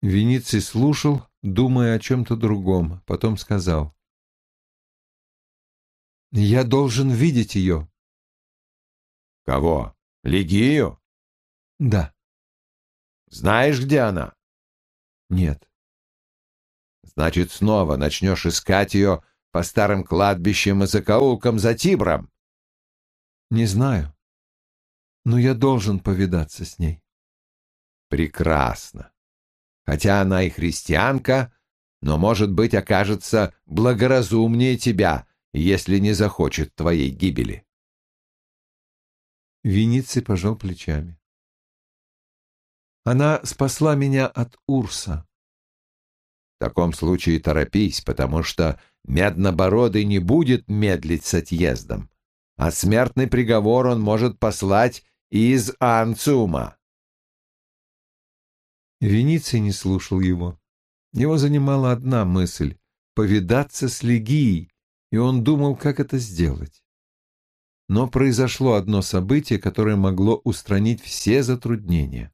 Вениций слушал, думая о чем-то другом, потом сказал. «Я должен видеть ее». «Кого? Легию?» «Да». «Знаешь, где она?» «Нет». «Значит, снова начнешь искать ее по старым кладбищам и закоулкам за Тибром?» «Не знаю, но я должен повидаться с ней». «Прекрасно. Хотя она и христианка, но, может быть, окажется благоразумнее тебя, если не захочет твоей гибели». Вениций пожал плечами. Она спасла меня от Урса. В таком случае торопись, потому что Меднобородый не будет медлить с отъездом, а смертный приговор он может послать из Анциума. Вениций не слушал его. Его занимала одна мысль — повидаться с Легией, и он думал, как это сделать. Но произошло одно событие, которое могло устранить все затруднения.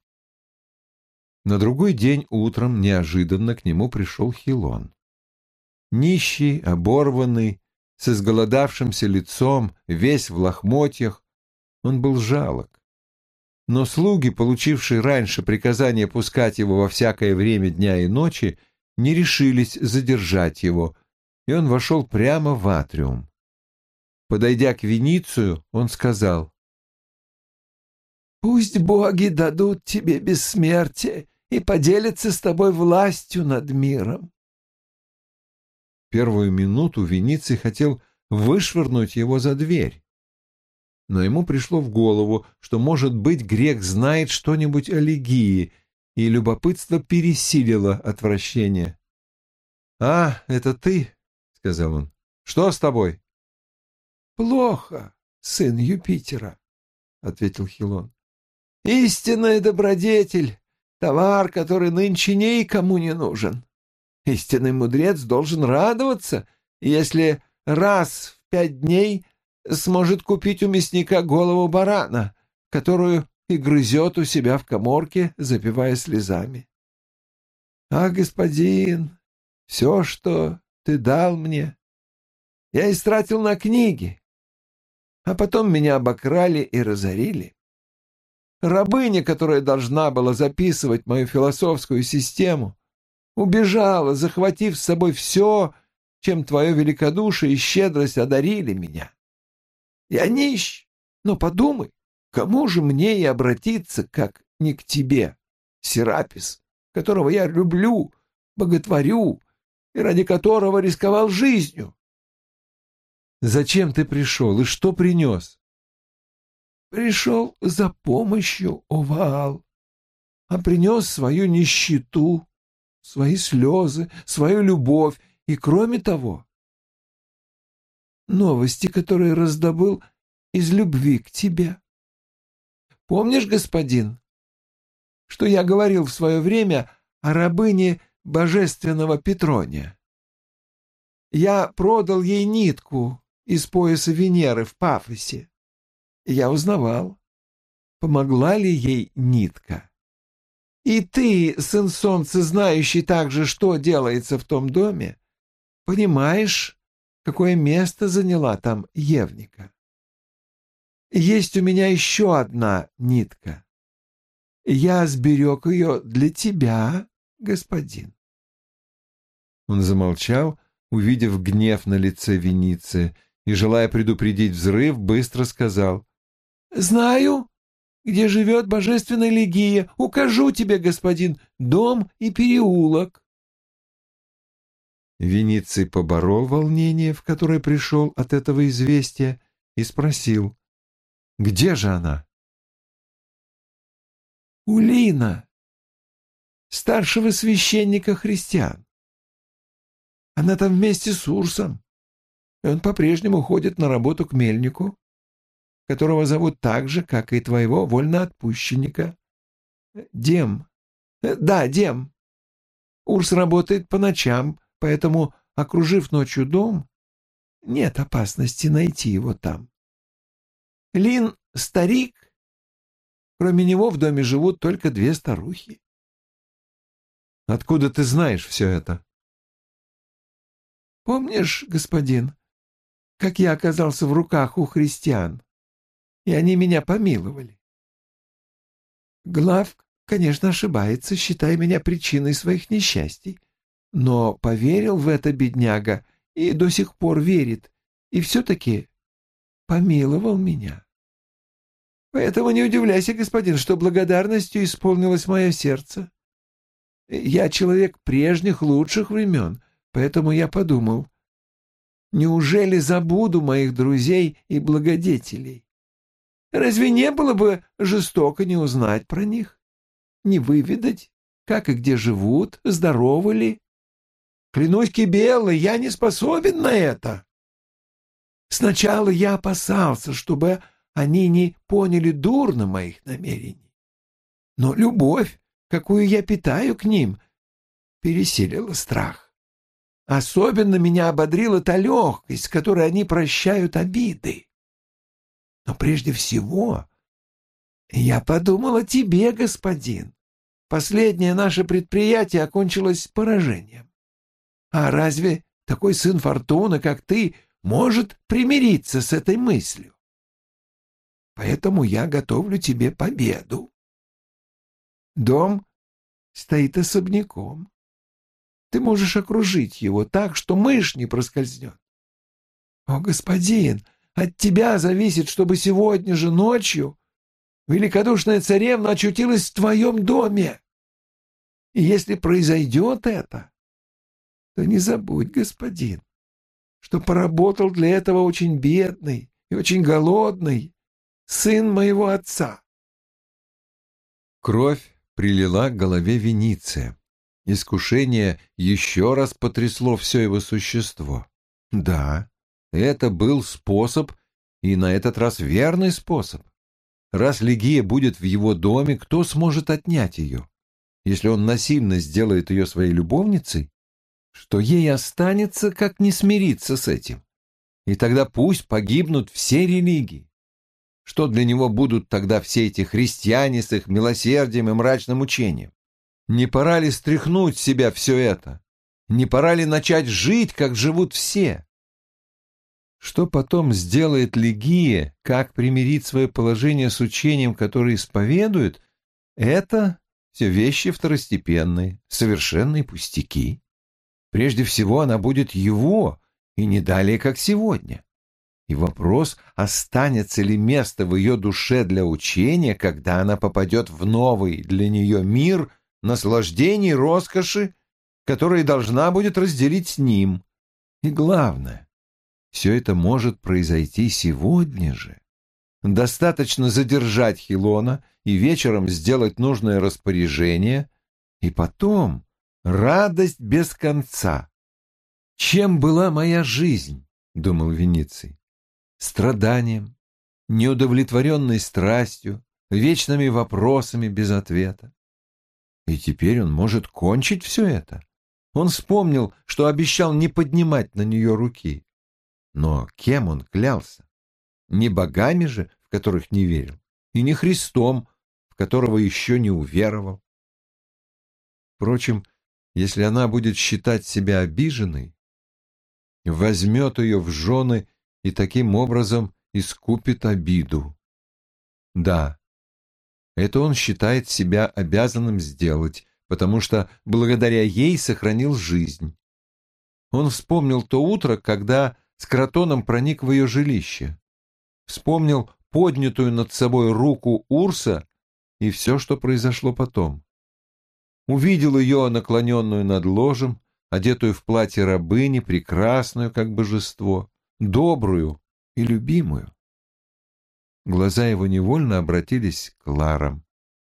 На другой день утром неожиданно к нему пришел Хилон. Нищий, оборванный, с изголодавшимся лицом, весь в лохмотьях, он был жалок. Но слуги, получившие раньше приказание пускать его во всякое время дня и ночи, не решились задержать его, и он вошел прямо в атриум. Подойдя к Веницию, он сказал, «Пусть боги дадут тебе бессмертие и поделятся с тобой властью над миром». Первую минуту Вениций хотел вышвырнуть его за дверь но ему пришло в голову, что, может быть, грек знает что-нибудь о Легии, и любопытство пересилило отвращение. «А, это ты?» — сказал он. «Что с тобой?» «Плохо, сын Юпитера», — ответил Хилон. «Истинная добродетель, товар, который нынче никому не нужен. Истинный мудрец должен радоваться, если раз в пять дней сможет купить у мясника голову барана, которую и грызет у себя в коморке, запивая слезами. А, господин, все, что ты дал мне, я истратил на книги, а потом меня обокрали и разорили. Рабыня, которая должна была записывать мою философскую систему, убежала, захватив с собой все, чем твое великодушие и щедрость одарили меня. Я нищ, но подумай, кому же мне и обратиться, как не к тебе, Серапис, которого я люблю, боготворю и ради которого рисковал жизнью? Зачем ты пришел и что принес? Пришел за помощью, Овал, а принес свою нищету, свои слезы, свою любовь и, кроме того, новости, которые раздобыл из любви к тебе. Помнишь, господин, что я говорил в свое время о рабыне божественного Петрония? Я продал ей нитку из пояса Венеры в Пафосе. Я узнавал, помогла ли ей нитка. И ты, сын солнца, знающий также, что делается в том доме, понимаешь, какое место заняла там Евника. Есть у меня еще одна нитка. Я сберег ее для тебя, господин. Он замолчал, увидев гнев на лице Веницы, и, желая предупредить взрыв, быстро сказал. «Знаю, где живет божественная Легия. Укажу тебе, господин, дом и переулок». Вениций поборол волнение, в которое пришел от этого известия, и спросил, где же она? Улина, старшего священника христиан. Она там вместе с Урсом, и он по-прежнему ходит на работу к мельнику, которого зовут так же, как и твоего вольноотпущенника. Дем. Да, Дем. Урс работает по ночам, поэтому, окружив ночью дом, нет опасности найти его там. Лин — старик. Кроме него в доме живут только две старухи. Откуда ты знаешь все это? Помнишь, господин, как я оказался в руках у христиан, и они меня помиловали? Глав, конечно, ошибается, считая меня причиной своих несчастий, но поверил в это бедняга и до сих пор верит, и все-таки помиловал меня. Поэтому не удивляйся, господин, что благодарностью исполнилось мое сердце. Я человек прежних лучших времен, поэтому я подумал, неужели забуду моих друзей и благодетелей? Разве не было бы жестоко не узнать про них, не выведать, как и где живут, здоровы ли? Клянусь Кибеллой, я не способен на это. Сначала я опасался, чтобы они не поняли дурно моих намерений. Но любовь, какую я питаю к ним, пересилила страх. Особенно меня ободрила та легкость, с которой они прощают обиды. Но прежде всего я подумал о тебе, господин. Последнее наше предприятие окончилось поражением. А разве такой сын Фортуны, как ты, может примириться с этой мыслью? Поэтому я готовлю тебе победу. Дом стоит особняком. Ты можешь окружить его так, что мышь не проскользнет. О, господин, от тебя зависит, чтобы сегодня же ночью великодушная царевна очутилась в твоем доме. И если произойдет это, то не забудь, господин, что поработал для этого очень бедный и очень голодный сын моего отца. Кровь прилила к голове Вениция. Искушение еще раз потрясло все его существо. Да, это был способ, и на этот раз верный способ. Раз Легия будет в его доме, кто сможет отнять ее? Если он насильно сделает ее своей любовницей, что ей останется, как не смириться с этим? И тогда пусть погибнут все религии. Что для него будут тогда все эти христиане с их милосердием и мрачным учением? Не пора ли стряхнуть с себя все это? Не пора ли начать жить, как живут все? Что потом сделает Легия, как примирить свое положение с учением, которое исповедует, это все вещи второстепенные, совершенные пустяки. Прежде всего она будет его, и не далее, как сегодня. И вопрос, останется ли место в ее душе для учения, когда она попадет в новый для нее мир наслаждений роскоши, которые должна будет разделить с ним. И главное, все это может произойти сегодня же. Достаточно задержать Хилона и вечером сделать нужное распоряжение, и потом радость без конца. «Чем была моя жизнь?» — думал Вениций страданием, неудовлетворенной страстью, вечными вопросами без ответа. И теперь он может кончить все это. Он вспомнил, что обещал не поднимать на нее руки. Но кем он клялся? Не богами же, в которых не верил, и не Христом, в которого еще не уверовал. Впрочем, если она будет считать себя обиженной, возьмет ее в жены и таким образом искупит обиду. Да, это он считает себя обязанным сделать, потому что благодаря ей сохранил жизнь. Он вспомнил то утро, когда с кротоном проник в ее жилище. Вспомнил поднятую над собой руку Урса и все, что произошло потом. Увидел ее наклоненную над ложем, одетую в платье рабыни, прекрасную, как божество добрую и любимую. Глаза его невольно обратились к Ларам,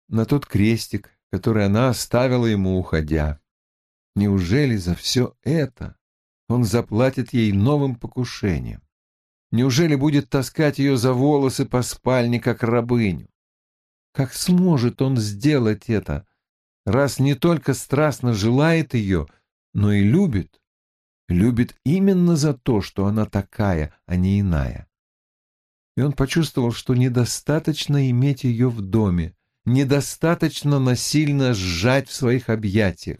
на тот крестик, который она оставила ему, уходя. Неужели за все это он заплатит ей новым покушением? Неужели будет таскать ее за волосы по спальне, как рабыню? Как сможет он сделать это, раз не только страстно желает ее, но и любит? любит именно за то, что она такая, а не иная. И он почувствовал, что недостаточно иметь ее в доме, недостаточно насильно сжать в своих объятиях.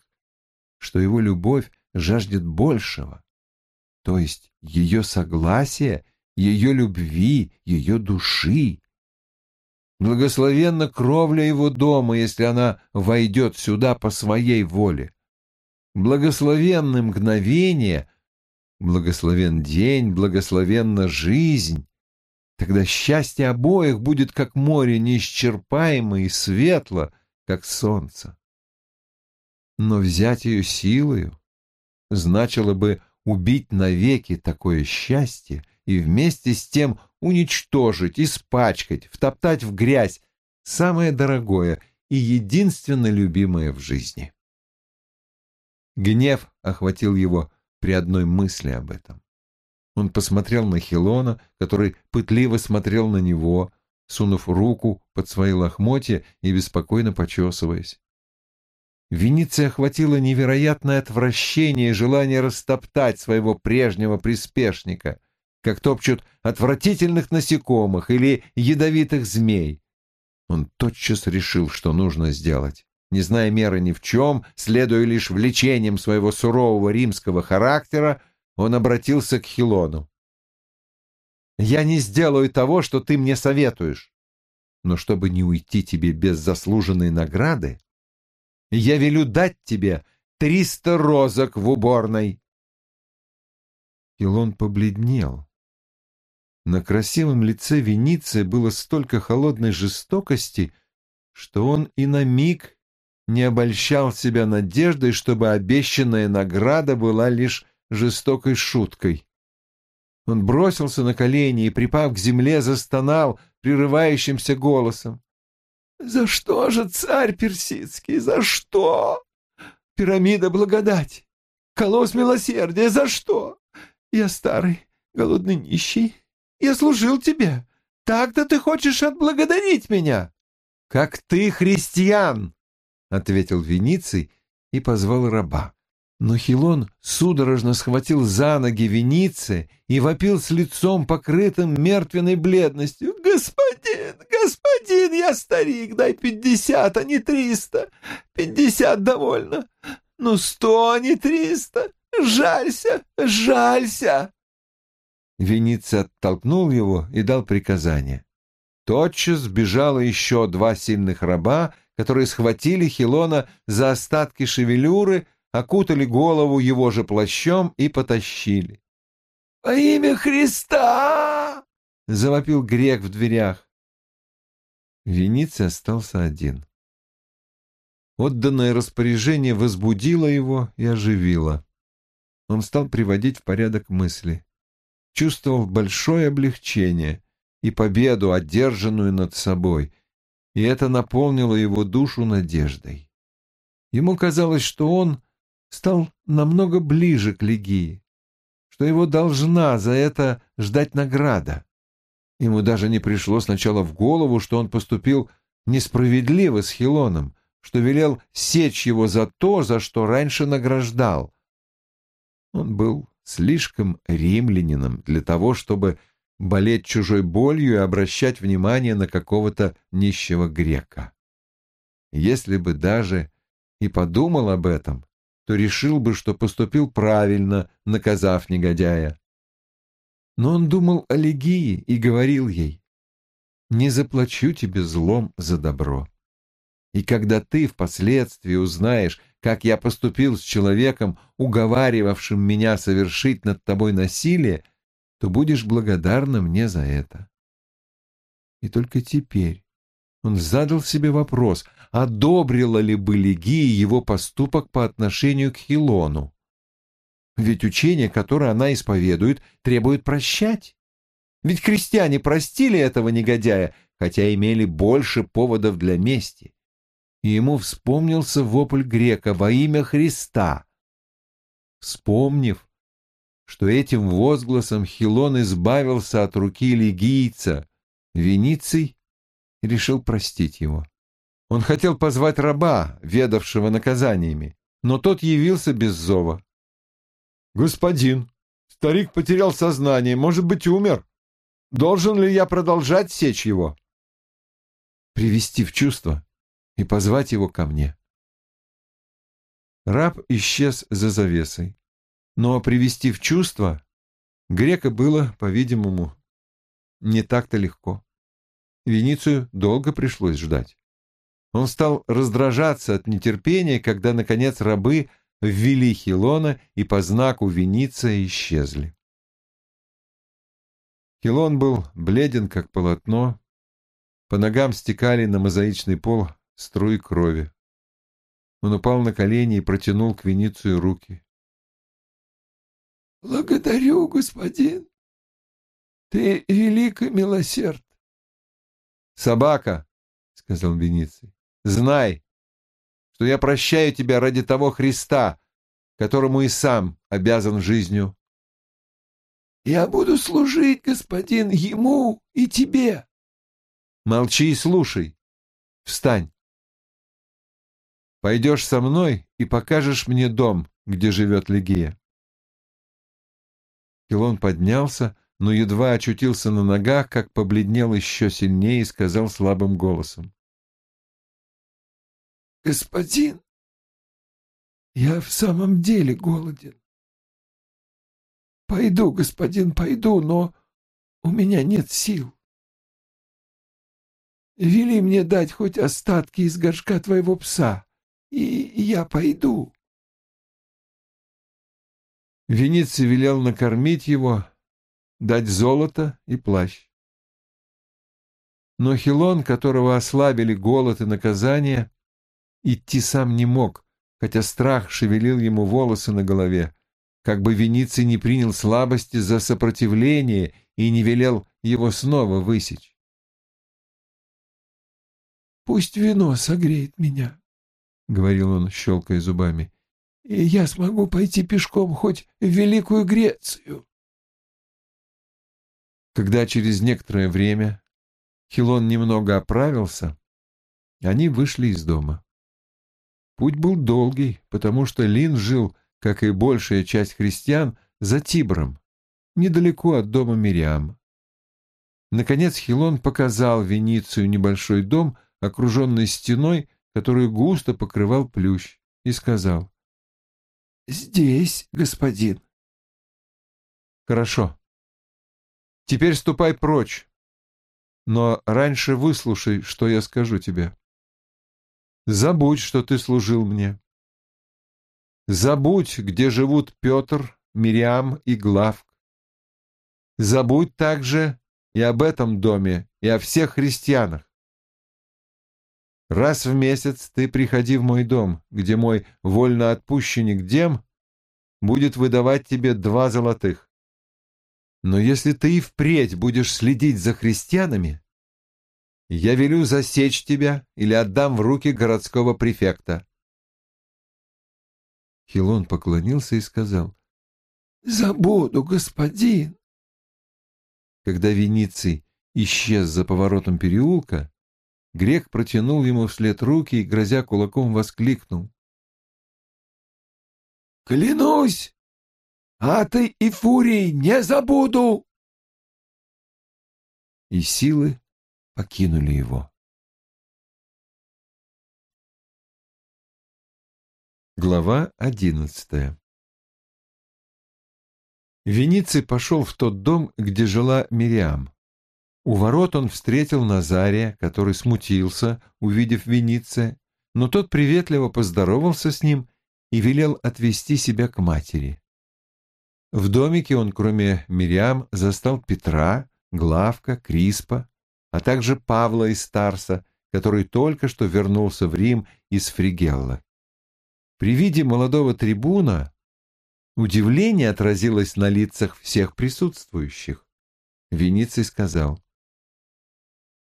что его любовь жаждет большего, то есть ее согласия, ее любви, ее души. Благословенна кровля его дома, если она войдет сюда по своей воле. Благословенны мгновения, благословен день, благословенна жизнь. Тогда счастье обоих будет как море неисчерпаемо и светло, как солнце. Но взять ее силою значило бы убить навеки такое счастье и вместе с тем уничтожить, испачкать, втоптать в грязь самое дорогое и единственно любимое в жизни. Гнев охватил его при одной мысли об этом. Он посмотрел на Хилона, который пытливо смотрел на него, сунув руку под свои лохмотья и беспокойно почесываясь. Венеция охватило невероятное отвращение и желание растоптать своего прежнего приспешника, как топчут отвратительных насекомых или ядовитых змей. Он тотчас решил, что нужно сделать. Не зная меры ни в чем, следуя лишь влечением своего сурового римского характера, он обратился к Хилону. «Я не сделаю того, что ты мне советуешь, но чтобы не уйти тебе без заслуженной награды, я велю дать тебе триста розок в уборной. Илон побледнел. На красивом лице Вениции было столько холодной жестокости, что он и на миг не обольщал себя надеждой, чтобы обещанная награда была лишь жестокой шуткой. Он бросился на колени и, припав к земле, застонал прерывающимся голосом. За что же, царь персидский, за что? Пирамида благодать, колосс милосердия, за что? Я старый, голодный нищий, я служил тебе. Так-то ты хочешь отблагодарить меня? Как ты христиан, — ответил Вениций и позвал раба. Но Хилон судорожно схватил за ноги Вениция и вопил с лицом, покрытым мертвенной бледностью. «Господин, господин, я старик, дай пятьдесят, а не триста. Пятьдесят довольно. Ну, сто, а не триста. Жалься, жалься!» Вениций оттолкнул его и дал приказание. Тотчас сбежало еще два сильных раба, которые схватили Хилона за остатки шевелюры, окутали голову его же плащом и потащили. «Во имя Христа!» — завопил грек в дверях. Вениций остался один. Отданное распоряжение возбудило его и оживило. Он стал приводить в порядок мысли. Чувствовал большое облегчение и победу, одержанную над собой, и это наполнило его душу надеждой. Ему казалось, что он стал намного ближе к Легии, что его должна за это ждать награда. Ему даже не пришло сначала в голову, что он поступил несправедливо с Хилоном, что велел сечь его за то, за что раньше награждал. Он был слишком римлянином для того, чтобы болеть чужой болью и обращать внимание на какого-то нищего грека. Если бы даже и подумал об этом, то решил бы, что поступил правильно, наказав негодяя. Но он думал о Легии и говорил ей, «Не заплачу тебе злом за добро. И когда ты впоследствии узнаешь, как я поступил с человеком, уговаривавшим меня совершить над тобой насилие, то будешь благодарна мне за это». И только теперь он задал себе вопрос, одобрила ли бы Легия его поступок по отношению к Хилону. Ведь учение, которое она исповедует, требует прощать. Ведь крестьяне простили этого негодяя, хотя имели больше поводов для мести. И ему вспомнился вопль грека во имя Христа. Вспомнив, что этим возгласом Хилон избавился от руки легийца, Вениций решил простить его. Он хотел позвать раба, ведавшего наказаниями, но тот явился без зова. «Господин, старик потерял сознание, может быть, умер. Должен ли я продолжать сечь его?» «Привести в чувство и позвать его ко мне». Раб исчез за завесой. Но привести в чувство грека было, по-видимому, не так-то легко. Веницию долго пришлось ждать. Он стал раздражаться от нетерпения, когда, наконец, рабы ввели Хилона и по знаку Вениция исчезли. Хилон был бледен, как полотно. По ногам стекали на мозаичный пол струи крови. Он упал на колени и протянул к Веницию руки. «Благодарю, господин. Ты велико милосерд». «Собака», — сказал Вениций, — «знай, что я прощаю тебя ради того Христа, которому и сам обязан жизнью». «Я буду служить, господин, ему и тебе». «Молчи и слушай. Встань. Пойдешь со мной и покажешь мне дом, где живет Легия». Хилон поднялся, но едва очутился на ногах, как побледнел еще сильнее и сказал слабым голосом. «Господин, я в самом деле голоден. Пойду, господин, пойду, но у меня нет сил. Вели мне дать хоть остатки из горшка твоего пса, и я пойду». Вениций велел накормить его, дать золото и плащ. Но Хилон, которого ослабили голод и наказание, идти сам не мог, хотя страх шевелил ему волосы на голове, как бы Вениций не принял слабости за сопротивление и не велел его снова высечь. «Пусть вино согреет меня», — говорил он, щелкая зубами, — «и я смогу пойти пешком хоть в Великую Грецию». Когда через некоторое время Хилон немного оправился, они вышли из дома. Путь был долгий, потому что Лин жил, как и большая часть христиан, за Тибром, недалеко от дома Мириам. Наконец Хилон показал Веницию небольшой дом, окруженный стеной, которую густо покрывал плющ, и сказал «Здесь, господин». «Хорошо», Теперь ступай прочь. Но раньше выслушай, что я скажу тебе. Забудь, что ты служил мне. Забудь, где живут Петр, Мириам и Главк. Забудь также и об этом доме, и о всех христианах. Раз в месяц ты приходи в мой дом, где мой вольноотпущенник Дем будет выдавать тебе два золотых. Но если ты и впредь будешь следить за христианами, я велю засечь тебя или отдам в руки городского префекта. Хилон поклонился и сказал, «Забуду, господин». Когда Вениций исчез за поворотом переулка, грек протянул ему вслед руки и, грозя кулаком, воскликнул. «Клянусь, а ты и фурии не забуду!» И силы покинули его. Глава одиннадцатая Вениций пошел в тот дом, где жила Мириам. У ворот он встретил Назария, который смутился, увидев Вениция, но тот приветливо поздоровался с ним и велел отвести себя к матери. В домике он, кроме Мириам, застал Петра, Главка, Криспа, а также Павла из Старса, который только что вернулся в Рим из Фригелла. При виде молодого трибуна удивление отразилось на лицах всех присутствующих. Вениций сказал,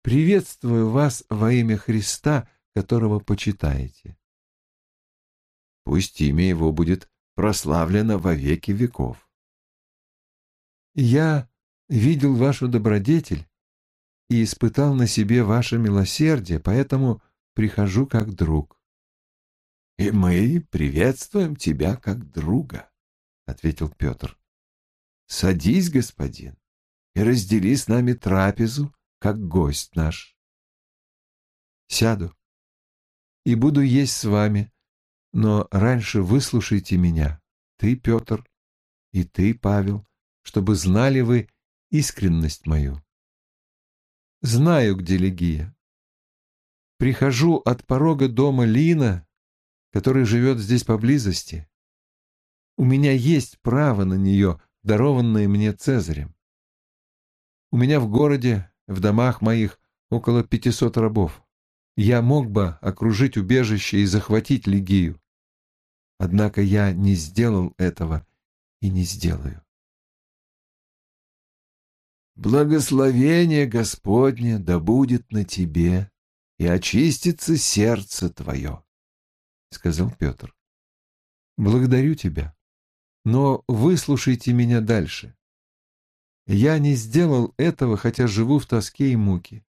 «Приветствую вас во имя Христа, которого почитаете». Пусть имя его будет прославлено во веки веков. Я видел вашу добродетель и испытал на себе ваше милосердие, поэтому прихожу как друг. — И мы приветствуем тебя как друга, — ответил Петр. — Садись, господин, и раздели с нами трапезу, как гость наш. — Сяду и буду есть с вами, Но раньше выслушайте меня, ты, Петр, и ты, Павел, чтобы знали вы искренность мою. Знаю, где Легия. Прихожу от порога дома Лина, который живет здесь поблизости. У меня есть право на нее, дарованное мне Цезарем. У меня в городе, в домах моих, около пятисот рабов. Я мог бы окружить убежище и захватить Легию. Однако я не сделал этого и не сделаю. Благословение Господне да будет на тебе, и очистится сердце твое, — сказал Петр. Благодарю тебя, но выслушайте меня дальше. Я не сделал этого, хотя живу в тоске и муке.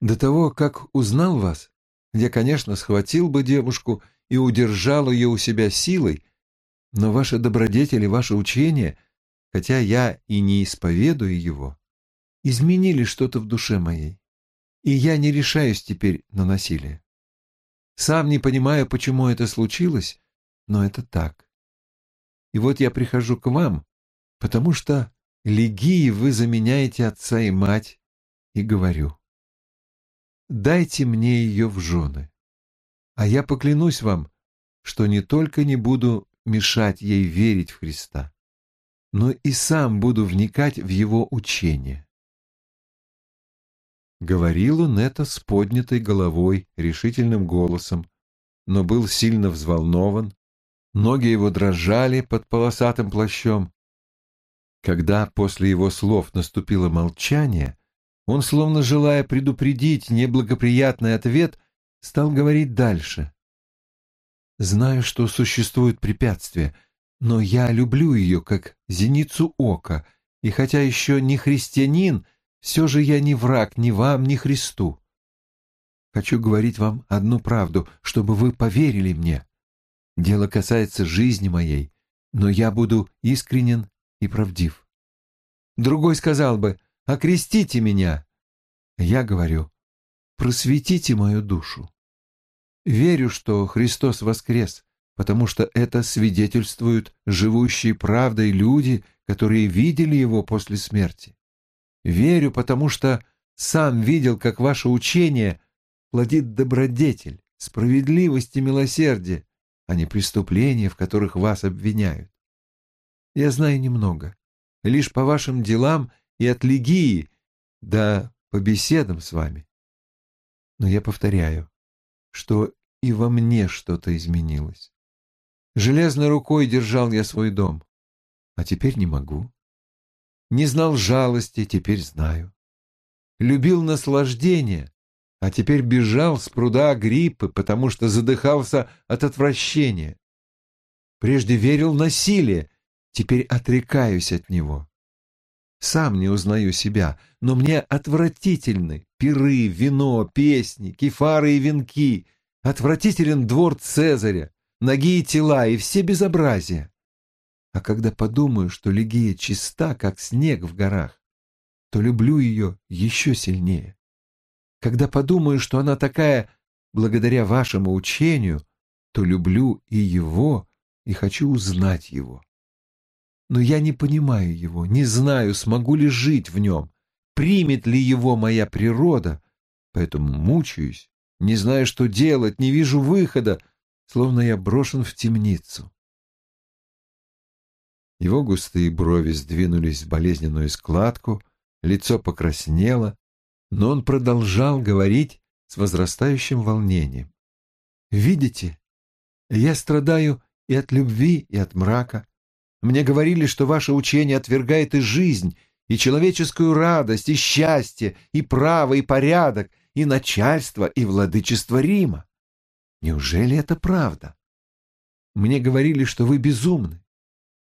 До того, как узнал вас, я, конечно, схватил бы девушку и удержал ее у себя силой, но ваши добродетели, ваше учение хотя я и не исповедую его, изменили что-то в душе моей, и я не решаюсь теперь на насилие. Сам не понимаю, почему это случилось, но это так. И вот я прихожу к вам, потому что Легии вы заменяете отца и мать, и говорю, дайте мне ее в жены, а я поклянусь вам, что не только не буду мешать ей верить в Христа, но и сам буду вникать в его учение. Говорил он это с поднятой головой, решительным голосом, но был сильно взволнован, ноги его дрожали под полосатым плащом. Когда после его слов наступило молчание, он, словно желая предупредить неблагоприятный ответ, стал говорить дальше. «Знаю, что существуют препятствия, но я люблю ее как зеницу ока, и хотя еще не христианин, все же я не враг ни вам, ни Христу. Хочу говорить вам одну правду, чтобы вы поверили мне. Дело касается жизни моей, но я буду искренен и правдив. Другой сказал бы, окрестите меня. Я говорю, просветите мою душу. Верю, что Христос воскрес, потому что это свидетельствуют живущие правдой люди, которые видели его после смерти. Верю, потому что сам видел, как ваше учение плодит добродетель, справедливость и милосердие, а не преступления, в которых вас обвиняют. Я знаю немного, лишь по вашим делам и от легии, да по беседам с вами. Но я повторяю, что и во мне что-то изменилось. Железной рукой держал я свой дом, а теперь не могу. Не знал жалости, теперь знаю. Любил наслаждение, а теперь бежал с пруда гриппы, потому что задыхался от отвращения. Прежде верил насилие, теперь отрекаюсь от него. Сам не узнаю себя, но мне отвратительны пиры, вино, песни, кефары и венки, отвратителен двор Цезаря, ноги и тела, и все безобразия. А когда подумаю, что Легия чиста, как снег в горах, то люблю ее еще сильнее. Когда подумаю, что она такая благодаря вашему учению, то люблю и его, и хочу узнать его. Но я не понимаю его, не знаю, смогу ли жить в нем, примет ли его моя природа, поэтому мучаюсь, не знаю, что делать, не вижу выхода, словно я брошен в темницу. Его густые брови сдвинулись в болезненную складку, лицо покраснело, но он продолжал говорить с возрастающим волнением. «Видите, я страдаю и от любви, и от мрака. Мне говорили, что ваше учение отвергает и жизнь, и человеческую радость, и счастье, и право, и порядок, и начальство, и владычество Рима. Неужели это правда? Мне говорили, что вы безумны.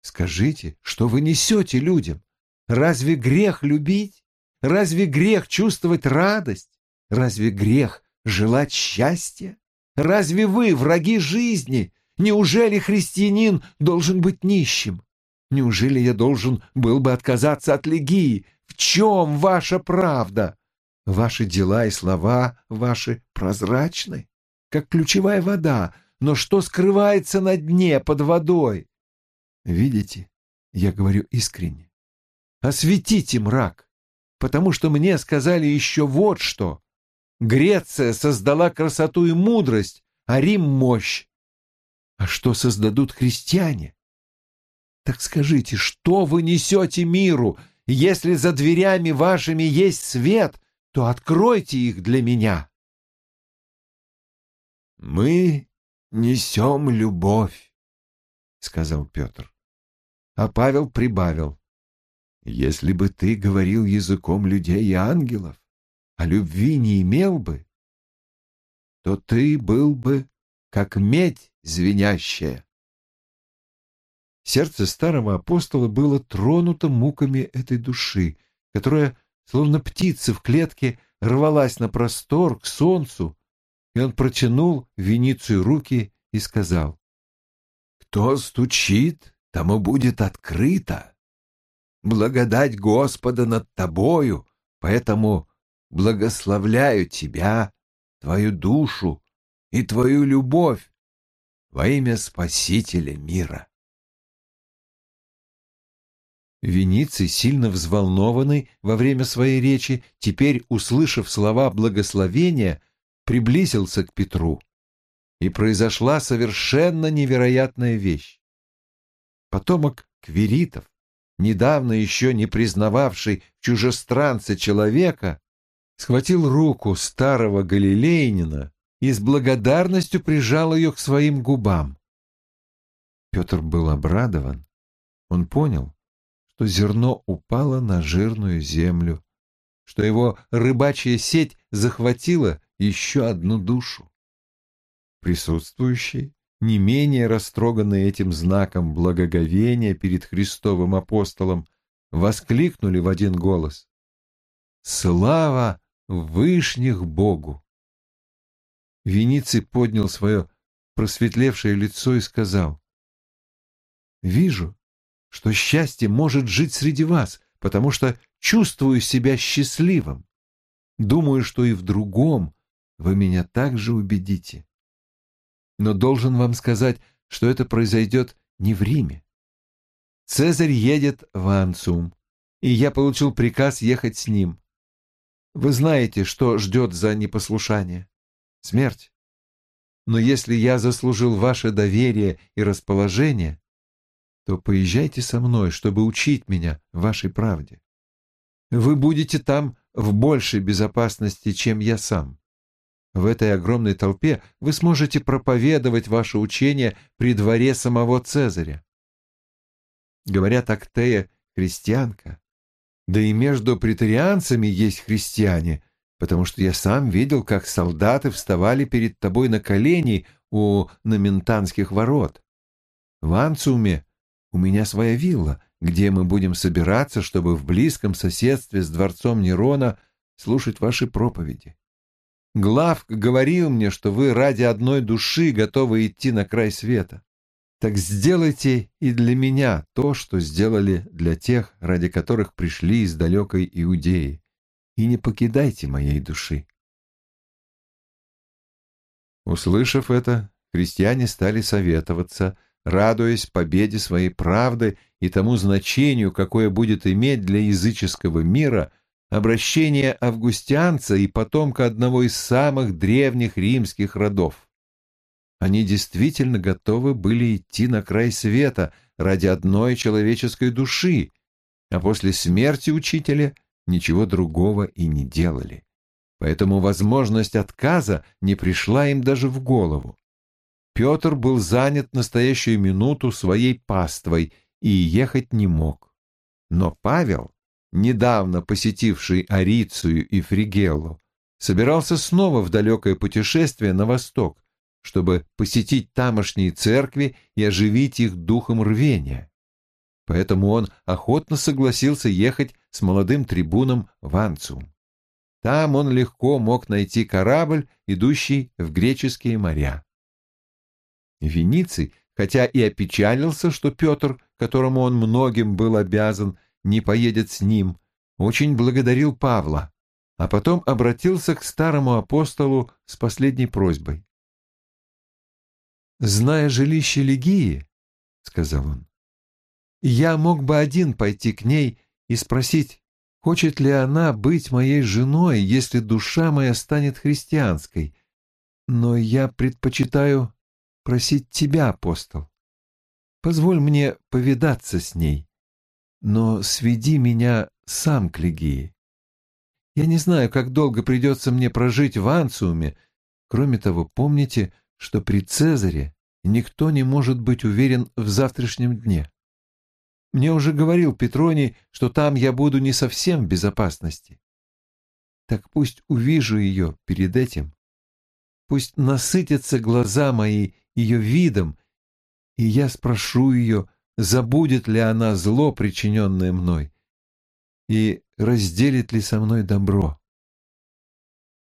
Скажите, что вы несете людям? Разве грех любить? Разве грех чувствовать радость? Разве грех желать счастья? Разве вы враги жизни? Неужели христианин должен быть нищим? Неужели я должен был бы отказаться от легии? В чем ваша правда? Ваши дела и слова ваши прозрачны? как ключевая вода, но что скрывается на дне, под водой? Видите, я говорю искренне. Осветите мрак, потому что мне сказали еще вот что. Греция создала красоту и мудрость, а Рим — мощь. А что создадут христиане? Так скажите, что вы несете миру? Если за дверями вашими есть свет, то откройте их для меня. Мы несем любовь, — сказал Петр. А Павел прибавил. Если бы ты говорил языком людей и ангелов, а любви не имел бы, то ты был бы как медь звенящая. Сердце старого апостола было тронуто муками этой души, которая, словно птица в клетке, рвалась на простор к солнцу, и он протянул Веницию руки и сказал, «Кто стучит, тому будет открыто. Благодать Господа над тобою, поэтому благословляю тебя, твою душу и твою любовь во имя Спасителя мира». Вениций, сильно взволнованный во время своей речи, теперь, услышав слова благословения, приблизился к Петру. И произошла совершенно невероятная вещь. Потомок кверитов, недавно еще не признававший чужестранца человека, схватил руку старого галилеянина и с благодарностью прижал ее к своим губам. Петр был обрадован. Он понял, что зерно упало на жирную землю, что его рыбачья сеть захватила еще одну душу. Присутствующие, не менее растроганные этим знаком благоговения перед Христовым апостолом, воскликнули в один голос «Слава Вышних Богу!» Вениций поднял свое просветлевшее лицо и сказал «Вижу, что счастье может жить среди вас, потому что чувствую себя счастливым. Думаю, что и в другом вы меня также убедите. Но должен вам сказать, что это произойдет не в Риме. Цезарь едет в Анцум, и я получил приказ ехать с ним. Вы знаете, что ждет за непослушание? Смерть. Но если я заслужил ваше доверие и расположение, то поезжайте со мной, чтобы учить меня вашей правде. Вы будете там в большей безопасности, чем я сам. В этой огромной толпе вы сможете проповедовать ваше учение при дворе самого Цезаря. Говорят, Актея — христианка. Да и между претарианцами есть христиане, потому что я сам видел, как солдаты вставали перед тобой на колени у Номентанских ворот. В Анциуме у меня своя вилла, где мы будем собираться, чтобы в близком соседстве с дворцом Нерона слушать ваши проповеди. Главк говорил мне, что вы ради одной души готовы идти на край света. Так сделайте и для меня то, что сделали для тех, ради которых пришли из далекой Иудеи, и не покидайте моей души. Услышав это, христиане стали советоваться — радуясь победе своей правды и тому значению, какое будет иметь для языческого мира обращение августианца и потомка одного из самых древних римских родов. Они действительно готовы были идти на край света ради одной человеческой души, а после смерти учителя ничего другого и не делали. Поэтому возможность отказа не пришла им даже в голову. Петр был занят настоящую минуту своей паствой и ехать не мог. Но Павел, недавно посетивший Арицию и Фригеллу, собирался снова в далекое путешествие на восток, чтобы посетить тамошние церкви и оживить их духом рвения. Поэтому он охотно согласился ехать с молодым трибуном в Анциум. Там он легко мог найти корабль, идущий в греческие моря. Вениций, хотя и опечалился, что Петр, которому он многим был обязан, не поедет с ним, очень благодарил Павла, а потом обратился к старому апостолу с последней просьбой. «Зная жилище Легии, — сказал он, — я мог бы один пойти к ней и спросить, хочет ли она быть моей женой, если душа моя станет христианской, но я предпочитаю просить тебя, апостол. Позволь мне повидаться с ней, но сведи меня сам к Легии. Я не знаю, как долго придется мне прожить в Анциуме. Кроме того, помните, что при Цезаре никто не может быть уверен в завтрашнем дне. Мне уже говорил Петроний, что там я буду не совсем в безопасности. Так пусть увижу ее перед этим. Пусть насытятся глаза мои ее видом, и я спрошу ее, забудет ли она зло, причиненное мной, и разделит ли со мной добро.